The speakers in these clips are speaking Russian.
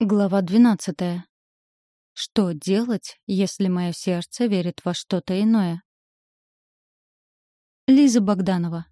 Глава двенадцатая. Что делать, если мое сердце верит во что-то иное? Лиза Богданова.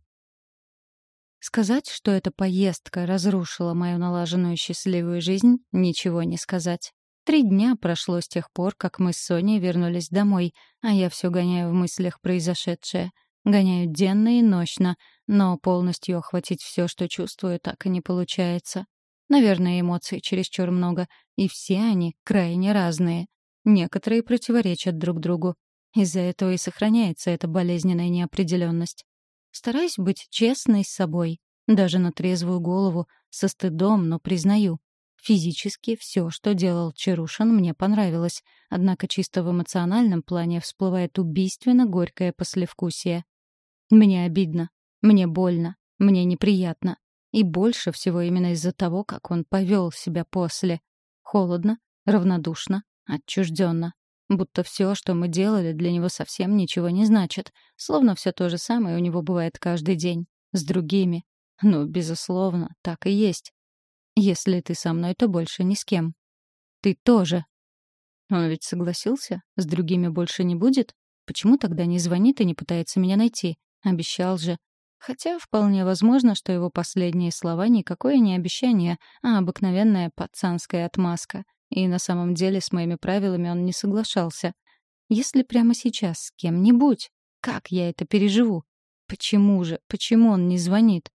Сказать, что эта поездка разрушила мою налаженную счастливую жизнь, ничего не сказать. Три дня прошло с тех пор, как мы с Соней вернулись домой, а я все гоняю в мыслях произошедшее. Гоняю денно и ночно, но полностью охватить все, что чувствую, так и не получается. Наверное, эмоций чересчур много, и все они крайне разные. Некоторые противоречат друг другу. Из-за этого и сохраняется эта болезненная неопределенность. Стараюсь быть честной с собой, даже на трезвую голову, со стыдом, но признаю. Физически все, что делал Чарушин, мне понравилось, однако чисто в эмоциональном плане всплывает убийственно горькое послевкусие. Мне обидно, мне больно, мне неприятно. И больше всего именно из-за того, как он повел себя после. Холодно, равнодушно, отчужденно. Будто все, что мы делали, для него совсем ничего не значит. Словно все то же самое у него бывает каждый день. С другими. Ну, безусловно, так и есть. Если ты со мной, то больше ни с кем. Ты тоже. Он ведь согласился? С другими больше не будет? Почему тогда не звонит и не пытается меня найти? Обещал же. Хотя вполне возможно, что его последние слова никакое не обещание, а обыкновенная пацанская отмазка. И на самом деле с моими правилами он не соглашался. Если прямо сейчас с кем-нибудь, как я это переживу? Почему же, почему он не звонит?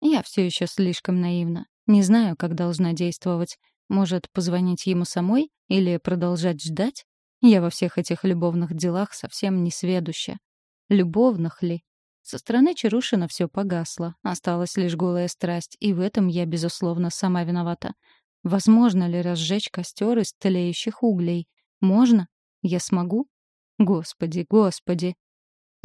Я все еще слишком наивна. Не знаю, как должна действовать. Может, позвонить ему самой или продолжать ждать? Я во всех этих любовных делах совсем не сведуща. Любовных ли? Со стороны Чарушина все погасло, осталась лишь голая страсть, и в этом я, безусловно, сама виновата. Возможно ли разжечь костер из тлеющих углей? Можно? Я смогу? Господи, господи!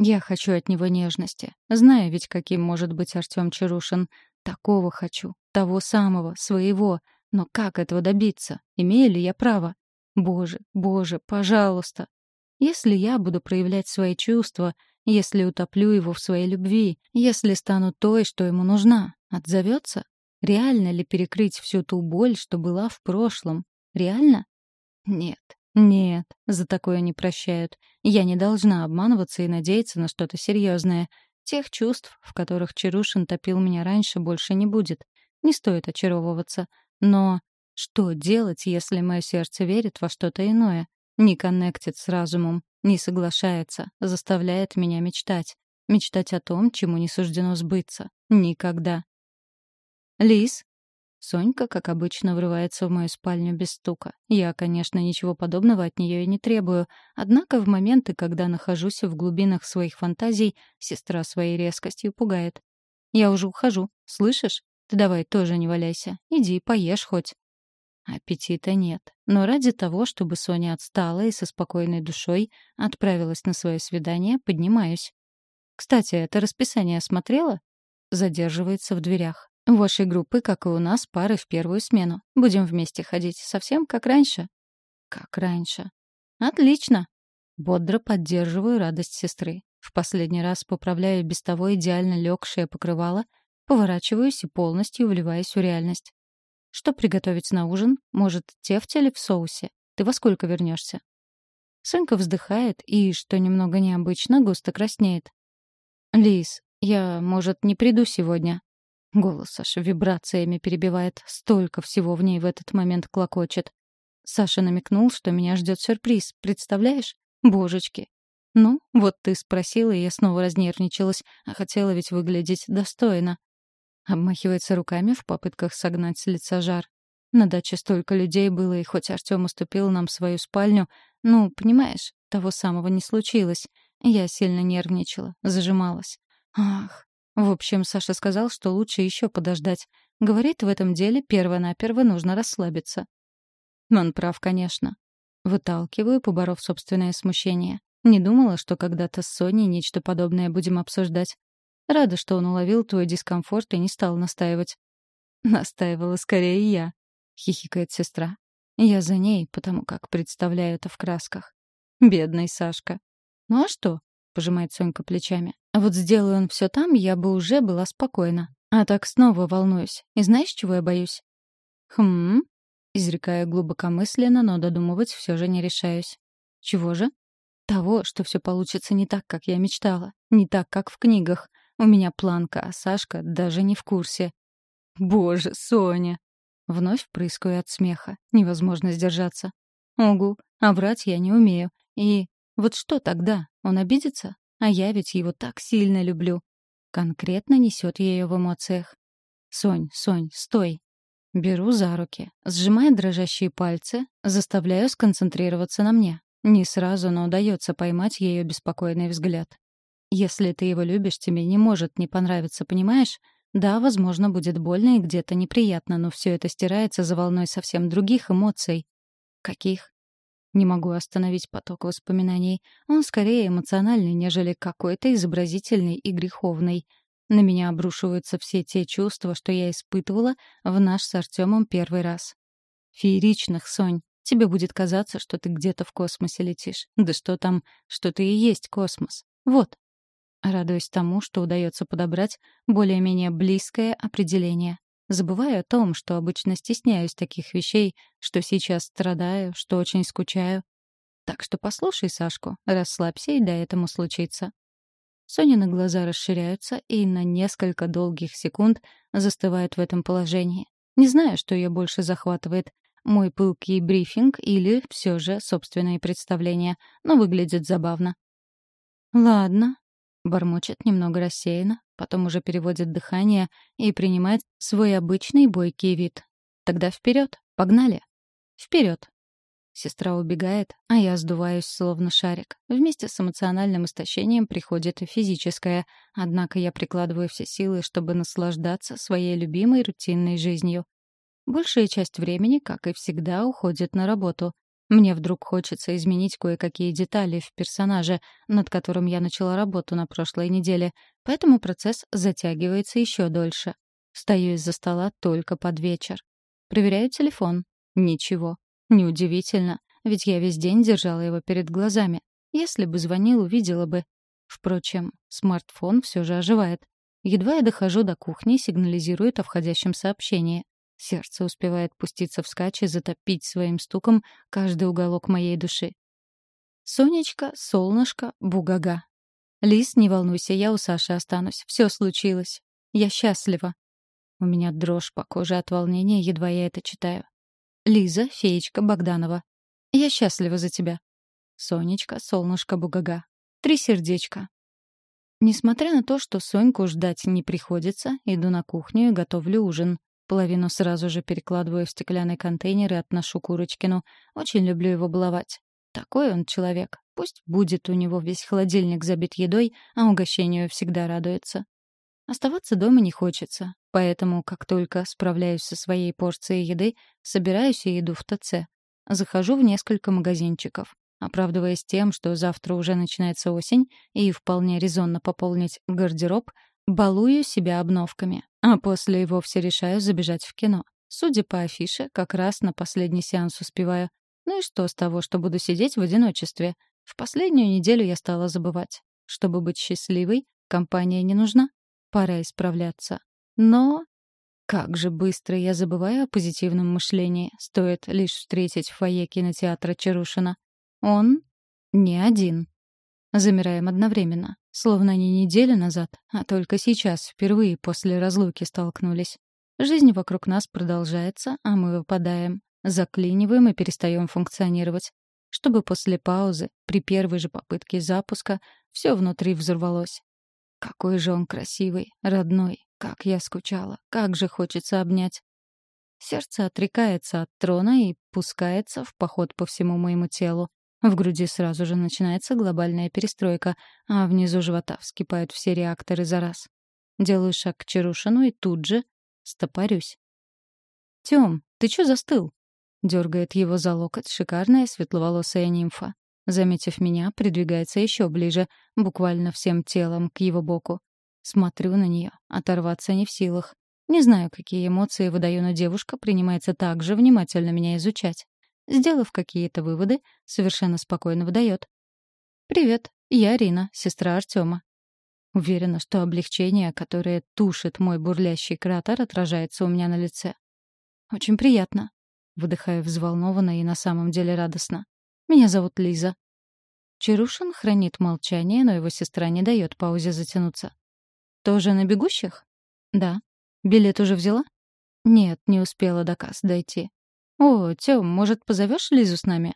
Я хочу от него нежности. Знаю ведь, каким может быть Артем Чарушин. Такого хочу, того самого, своего. Но как этого добиться? Имею ли я право? Боже, боже, пожалуйста. Если я буду проявлять свои чувства, если утоплю его в своей любви, если стану той, что ему нужна, отзовется? Реально ли перекрыть всю ту боль, что была в прошлом? Реально? Нет, нет, за такое не прощают. Я не должна обманываться и надеяться на что-то серьезное. Тех чувств, в которых Чарушин топил меня раньше, больше не будет. Не стоит очаровываться. Но что делать, если мое сердце верит во что-то иное? Не коннектит с разумом, не соглашается, заставляет меня мечтать. Мечтать о том, чему не суждено сбыться. Никогда. «Лис?» Сонька, как обычно, врывается в мою спальню без стука. Я, конечно, ничего подобного от нее и не требую, однако в моменты, когда нахожусь в глубинах своих фантазий, сестра своей резкостью пугает. «Я уже ухожу, слышишь? Ты давай тоже не валяйся. Иди, поешь хоть». Аппетита нет. Но ради того, чтобы Соня отстала и со спокойной душой отправилась на свое свидание, поднимаюсь. «Кстати, это расписание смотрела?» Задерживается в дверях. «У вашей группы, как и у нас, пары в первую смену. Будем вместе ходить, совсем как раньше». «Как раньше». «Отлично». Бодро поддерживаю радость сестры. В последний раз поправляю без того идеально легшее покрывало, поворачиваюсь и полностью вливаюсь в реальность. Что приготовить на ужин? Может, тефтели в соусе? Ты во сколько вернешься? Сонька вздыхает и, что немного необычно, густо краснеет. «Лис, я, может, не приду сегодня?» Голос Саши вибрациями перебивает. Столько всего в ней в этот момент клокочет. Саша намекнул, что меня ждет сюрприз. Представляешь? Божечки. Ну, вот ты спросила, и я снова разнервничалась, а хотела ведь выглядеть достойно. Обмахивается руками в попытках согнать с лица жар. На даче столько людей было, и хоть Артём уступил нам свою спальню, ну, понимаешь, того самого не случилось. Я сильно нервничала, зажималась. Ах. В общем, Саша сказал, что лучше еще подождать. Говорит, в этом деле перво-наперво нужно расслабиться. Он прав, конечно. Выталкиваю, поборов собственное смущение. Не думала, что когда-то с Соней нечто подобное будем обсуждать. Рада, что он уловил твой дискомфорт и не стал настаивать. Настаивала скорее я, хихикает сестра. Я за ней, потому как представляю это в красках. Бедный Сашка. Ну а что? пожимает Сонька плечами. А вот сделаю он все там, я бы уже была спокойна. А так снова волнуюсь. И знаешь, чего я боюсь? Хм. изрекая глубокомысленно, но додумывать все же не решаюсь. Чего же? Того, что все получится не так, как я мечтала, не так, как в книгах. У меня планка, а Сашка даже не в курсе. Боже, Соня! Вновь прыскаю от смеха. Невозможно сдержаться. Огу, а врать я не умею. И вот что тогда? Он обидится? А я ведь его так сильно люблю. Конкретно несет ее в эмоциях. «Сонь, Сонь, стой!» Беру за руки, сжимая дрожащие пальцы, заставляю сконцентрироваться на мне. Не сразу, но удается поймать ее беспокойный взгляд. Если ты его любишь, тебе не может не понравиться, понимаешь? Да, возможно, будет больно и где-то неприятно, но все это стирается за волной совсем других эмоций. Каких? Не могу остановить поток воспоминаний. Он скорее эмоциональный, нежели какой-то изобразительный и греховный. На меня обрушиваются все те чувства, что я испытывала в наш с Артемом первый раз. Фееричных, Сонь. Тебе будет казаться, что ты где-то в космосе летишь. Да что там, что ты и есть космос. Вот. Радуюсь тому, что удается подобрать более-менее близкое определение. Забываю о том, что обычно стесняюсь таких вещей, что сейчас страдаю, что очень скучаю. Так что послушай Сашку, расслабься, и дай этому случиться. Сонины глаза расширяются и на несколько долгих секунд застывают в этом положении. Не знаю, что ее больше захватывает — мой пылкий брифинг или все же собственные представления, но выглядит забавно. «Ладно», — бормочет немного рассеянно, потом уже переводит дыхание и принимает свой обычный бойкий вид. «Тогда вперед, погнали!» «Вперед!» Сестра убегает, а я сдуваюсь, словно шарик. Вместе с эмоциональным истощением приходит и физическое, однако я прикладываю все силы, чтобы наслаждаться своей любимой рутинной жизнью. Большая часть времени, как и всегда, уходит на работу. Мне вдруг хочется изменить кое-какие детали в персонаже, над которым я начала работу на прошлой неделе, поэтому процесс затягивается еще дольше. Встаю из-за стола только под вечер. Проверяю телефон. Ничего. Неудивительно, ведь я весь день держала его перед глазами. Если бы звонил, увидела бы. Впрочем, смартфон все же оживает. Едва я дохожу до кухни, сигнализирует о входящем сообщении. Сердце успевает пуститься вскачь и затопить своим стуком каждый уголок моей души. Сонечка, солнышко, бугага. Лис, не волнуйся, я у Саши останусь. Все случилось. Я счастлива. У меня дрожь по коже от волнения, едва я это читаю. Лиза, феечка Богданова. Я счастлива за тебя. Сонечка, солнышко Бугага. Три сердечка. Несмотря на то, что Соньку ждать не приходится, иду на кухню и готовлю ужин. Половину сразу же перекладываю в стеклянный контейнер и отношу Курочкину. Очень люблю его баловать. Такой он человек. Пусть будет у него весь холодильник забит едой, а угощению всегда радуется. Оставаться дома не хочется, поэтому, как только справляюсь со своей порцией еды, собираюсь и иду в ТЦ. Захожу в несколько магазинчиков, оправдываясь тем, что завтра уже начинается осень, и вполне резонно пополнить гардероб, балую себя обновками, а после и вовсе решаю забежать в кино. Судя по афише, как раз на последний сеанс успеваю. Ну и что с того, что буду сидеть в одиночестве? В последнюю неделю я стала забывать. Чтобы быть счастливой, компания не нужна. Пора исправляться. Но как же быстро я забываю о позитивном мышлении, стоит лишь встретить в фойе кинотеатра Чарушина. Он не один. Замираем одновременно, словно не неделю назад, а только сейчас, впервые после разлуки столкнулись. Жизнь вокруг нас продолжается, а мы выпадаем, заклиниваем и перестаем функционировать. Чтобы после паузы, при первой же попытке запуска, все внутри взорвалось. Какой же он красивый, родной, как я скучала, как же хочется обнять. Сердце отрекается от трона и пускается в поход по всему моему телу. В груди сразу же начинается глобальная перестройка, а внизу живота вскипают все реакторы за раз. Делаю шаг к Чарушину и тут же стопорюсь. «Тём, ты чё застыл?» — дергает его за локоть шикарная светловолосая нимфа. Заметив меня, придвигается еще ближе, буквально всем телом к его боку. Смотрю на нее, оторваться не в силах. Не знаю, какие эмоции выдаю, но девушка принимается так же внимательно меня изучать. Сделав какие-то выводы, совершенно спокойно выдает. «Привет, я Рина, сестра Артема». Уверена, что облегчение, которое тушит мой бурлящий кратер, отражается у меня на лице. «Очень приятно». выдыхая взволнованно и на самом деле радостно. «Меня зовут Лиза». Чарушин хранит молчание, но его сестра не дает паузе затянуться. «Тоже на бегущих?» «Да». «Билет уже взяла?» «Нет, не успела до касс дойти». «О, Тём, может, позовешь Лизу с нами?»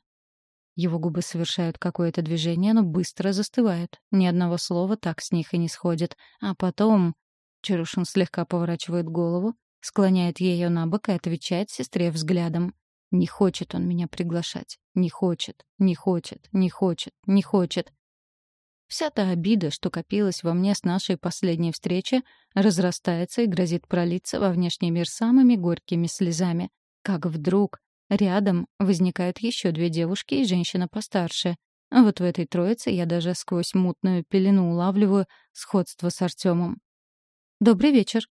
Его губы совершают какое-то движение, но быстро застывают. Ни одного слова так с них и не сходит. А потом... Чарушин слегка поворачивает голову, склоняет ее на бок и отвечает сестре взглядом. Не хочет он меня приглашать. Не хочет, не хочет, не хочет, не хочет. Вся та обида, что копилась во мне с нашей последней встречи, разрастается и грозит пролиться во внешний мир самыми горькими слезами. Как вдруг рядом возникают еще две девушки и женщина постарше. Вот в этой троице я даже сквозь мутную пелену улавливаю сходство с Артемом. «Добрый вечер».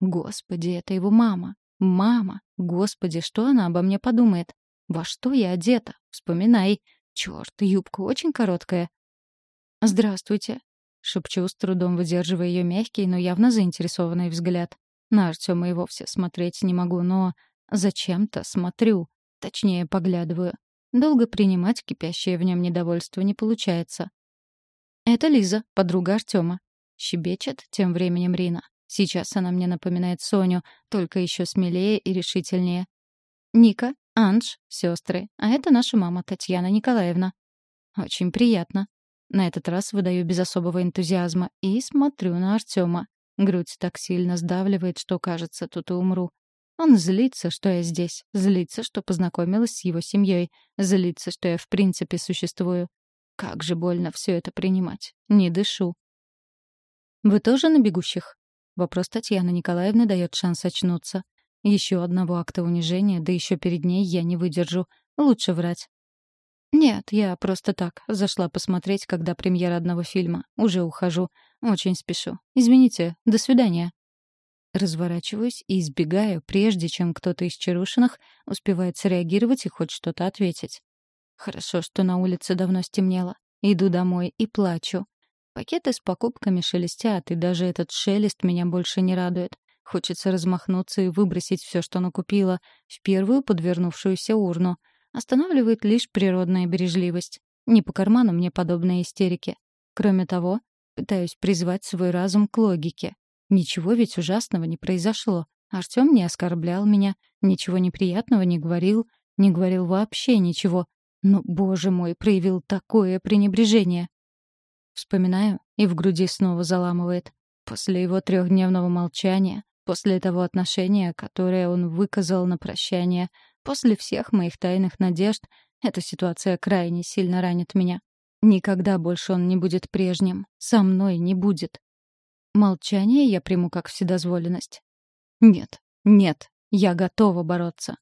Господи, это его мама. Мама. Господи, что она обо мне подумает? Во что я одета? Вспоминай. Черт, юбка очень короткая. «Здравствуйте», — шепчу, с трудом выдерживая ее мягкий, но явно заинтересованный взгляд. На Артема и вовсе смотреть не могу, но зачем-то смотрю. Точнее, поглядываю. Долго принимать кипящее в нем недовольство не получается. «Это Лиза, подруга Артема», — щебечет тем временем Рина. Сейчас она мне напоминает Соню, только еще смелее и решительнее. «Ника, Анж, сестры, а это наша мама Татьяна Николаевна». «Очень приятно». На этот раз выдаю без особого энтузиазма и смотрю на Артема. Грудь так сильно сдавливает, что, кажется, тут и умру. Он злится, что я здесь, злится, что познакомилась с его семьей, злится, что я в принципе существую. Как же больно все это принимать. Не дышу. «Вы тоже на бегущих?» Вопрос Татьяны Николаевны дает шанс очнуться. Еще одного акта унижения, да еще перед ней я не выдержу. Лучше врать. «Нет, я просто так. Зашла посмотреть, когда премьера одного фильма. Уже ухожу. Очень спешу. Извините. До свидания». Разворачиваюсь и избегаю, прежде чем кто-то из Чарушиных успевает среагировать и хоть что-то ответить. Хорошо, что на улице давно стемнело. Иду домой и плачу. Пакеты с покупками шелестят, и даже этот шелест меня больше не радует. Хочется размахнуться и выбросить все, что накупила, в первую подвернувшуюся урну — Останавливает лишь природная бережливость. Не по карману мне подобные истерики. Кроме того, пытаюсь призвать свой разум к логике. Ничего ведь ужасного не произошло. Артём не оскорблял меня, ничего неприятного не говорил, не говорил вообще ничего. Но, боже мой, проявил такое пренебрежение. Вспоминаю, и в груди снова заламывает. После его трехдневного молчания, после того отношения, которое он выказал на прощание, После всех моих тайных надежд эта ситуация крайне сильно ранит меня. Никогда больше он не будет прежним. Со мной не будет. Молчание я приму как вседозволенность. Нет, нет, я готова бороться.